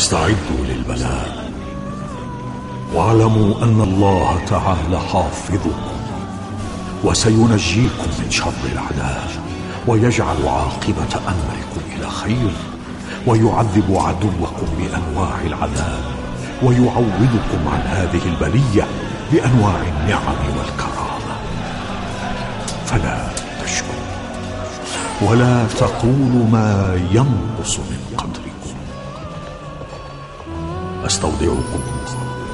استعدوا للبلاء. واعلموا أن الله تعالى حافظكم وسينجيكم من شر الاعداء ويجعل عاقبة أمركم إلى خير ويعذب عدوكم بأنواع العذاب ويعوضكم عن هذه البلية بأنواع النعم والكرامة. فلا تشكوا ولا تقولوا ما ينقص من قدركم أستودعكم.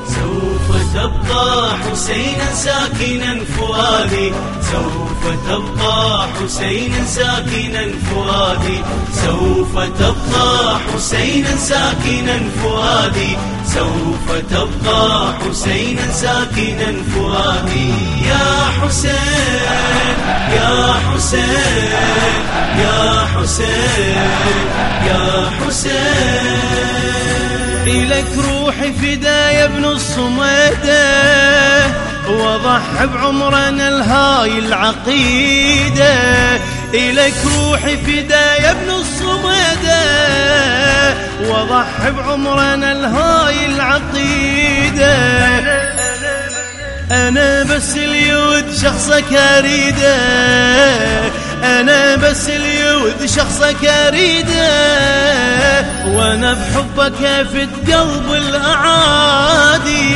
سوف تبقى حسينا ساكنا فؤادي. سوف تبقى حسينا ساكنا فؤادي. سوف تبقى حسينا ساكنا فؤادي. سوف تبقى حسينا ساكنا فؤادي. يا حسين يا حسين يا حسين يا حسين. إلك روحي فدا يا ابن الصميدة وضح بعمرنا الهاي العقيدة. إلك روحي فدا يا ابن الصميدة وضح بعمرنا الهاي العقيدة. أنا بس اليود شخصك أريده أنا بس اليود شخصك أريده. وأنا بحبك فت قلب الأعادي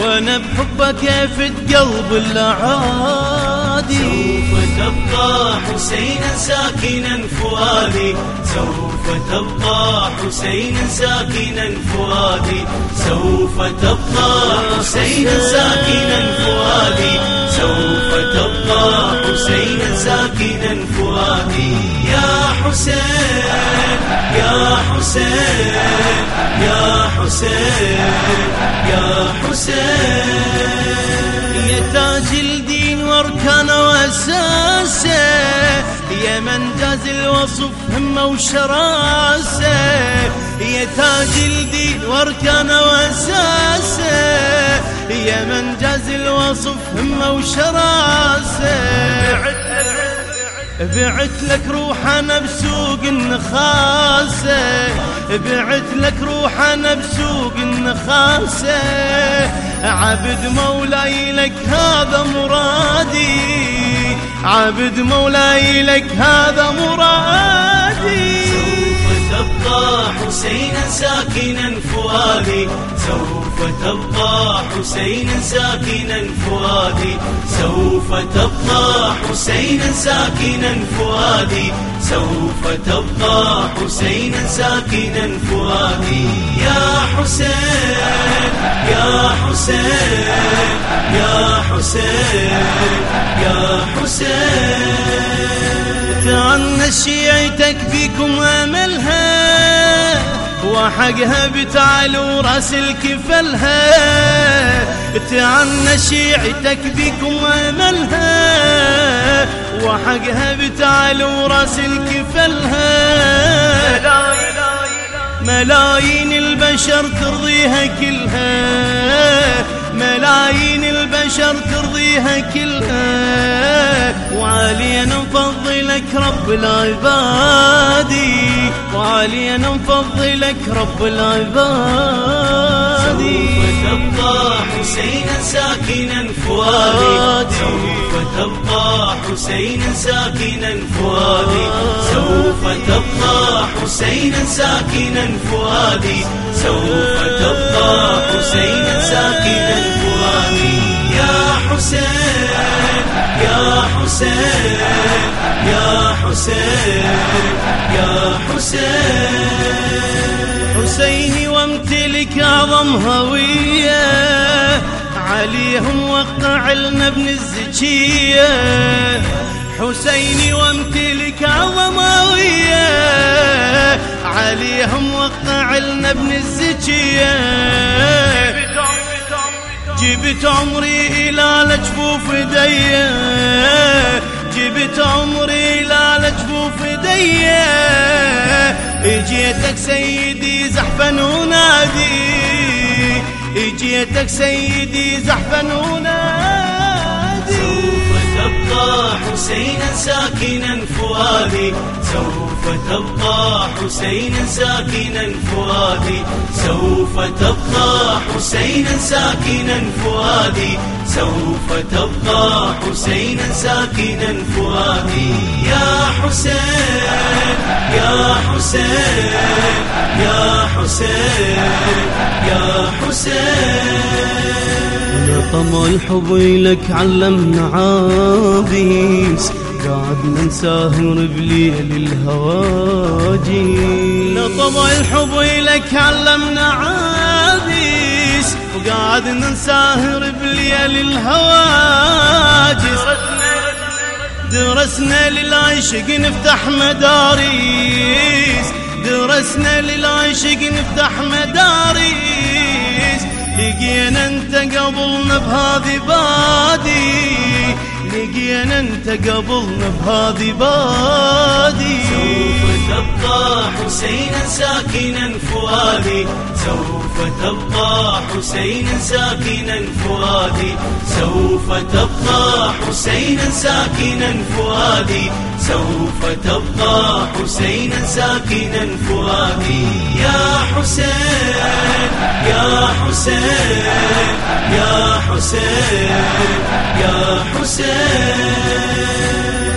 وأنا بحبك فت قلب الأعادي. سوف تبقى حسينا ساكنا فؤادي سوف تبقى حسينا ساكنا فؤادي سوف تبقى حسينا ساكنا فؤادي سوف تبقى حسينا ساكنا فؤادي. يا حسين حسين يا حسين يا حسين يا تاج الدين واركانه واساسه يا من جاز الوصف همه وشراسه يا تاج الدين واركانه واساسه يا من جاز الوصف همه وشراسه بعت لك روح أنا بسوق النخاسة. بعت لك روح أنا بسوق النخاسة. عبد مولاي لك هذا مرادي. عبد مولاي لك هذا مرادي. تبقى حسينا ساكنا فؤادي. سوف تبقى حسينا ساكنا فؤادي. سوف تبقى حسينا ساكنا فؤادي. سوف تبقى حسينا ساكنا فؤادي. يا حسين يا حسين يا حسين يا حسين. تعنى شيعتك فيكم أملها. وحقها بتعلو راس الكفلها. تعنى شيعتك بكم أملها. وحقها بتعلو راس الكفلها. ملايين البشر ترضيها كلها. ملايين البشر ترضيها كلها وعليا نفضلك رب العباد وعليا نفضلك رب العباد سوف تبقى حسينا ساكنا فؤادي. سوف تبقى حسينا ساكنا فؤادي. سوف تبقى حسينا ساكنا فؤادي. سوف تبقى حسينا ساكنا فؤادي يا حسين يا حسين يا حسين يا حسين. حسيني وامتلك أعظم هوية. عليهم وقع لنا ابن الزكية. حسيني وامتلك اعظم وقع لنا ابن الزكية. جبت عمري إلى لجفوف دية. جبت عمري إلى لجفوف دية. اجيتك سيدي زحفا ونادي. اجيتك سيدي زحفا ونادي. سوف تبقى حسينا ساكنا فؤادي. سوف تبقى حسينا ساكنا فؤادي. سوف تبقى حسينا ساكنا فؤادي. سوف تبقى حسينا ساكنا فؤادي. يا حسين يا حسين يا حسين يا حسين. طمع الحب لك علمنا عابيس قعدنا نساهر بليل الهواجيس طمع الحب لك علمنا عابيس وقعدنا نساهر بليل الهواجيس درسنا للعشق نفتح مداريس. درسنا للعشق نفتح مداريس. لقينا انت قبلنا بهذه بادي. لقينا انت قبلنا بهذه بادي. سوف تبقى حسينا ساكنا فؤادي. سوف تبقى حسينا ساكنا فؤادي. سوف تبقى حسينا ساكنا فؤادي. سوف تبقى حسينا ساكنا فؤادي. يا حسين يا حسين يا حسين يا حسين.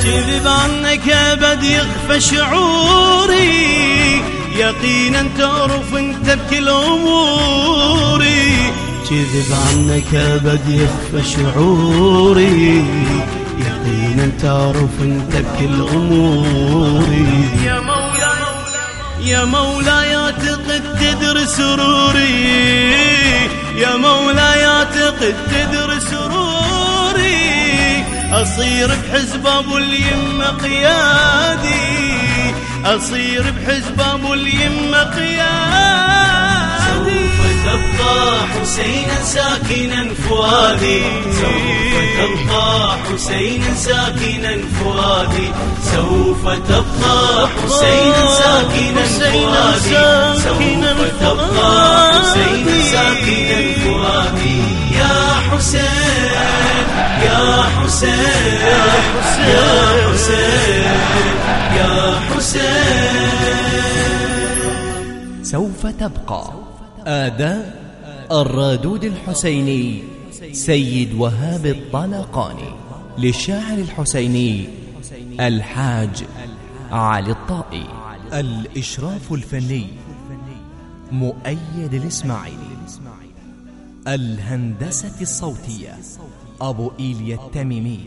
كذب عنك ابد يخفى شعوري. يقينا تعرف انت بكل أموري. كذب عنك ابد يخفى شعوري. يقينا تعرف انت بكل اموري يا مولاي يا مولاي اعتقد تدري سروري. يا مولاي اعتقد تدري سروري. أصير بحزب أبو اليمة قيادي. أصير بحزب أبو اليمة قيادي. تبقى حسينا ساكنا فؤادي. سوف تبقى حسينا ساكنا فؤادي. سوف تبقى حسينا ساكنا فؤادي. سوف تبقى حسينا ساكنا فؤادي. يا حسين يا حسين يا حسين يا حسين. سوف تبقى آداء الرادود الحسيني سيد وهاب الطلقاني للشاعر الحسيني الحاج علي الطائي. الإشراف الفني مؤيد الإسماعيلي. الهندسة الصوتية أبو إيليا التميمي.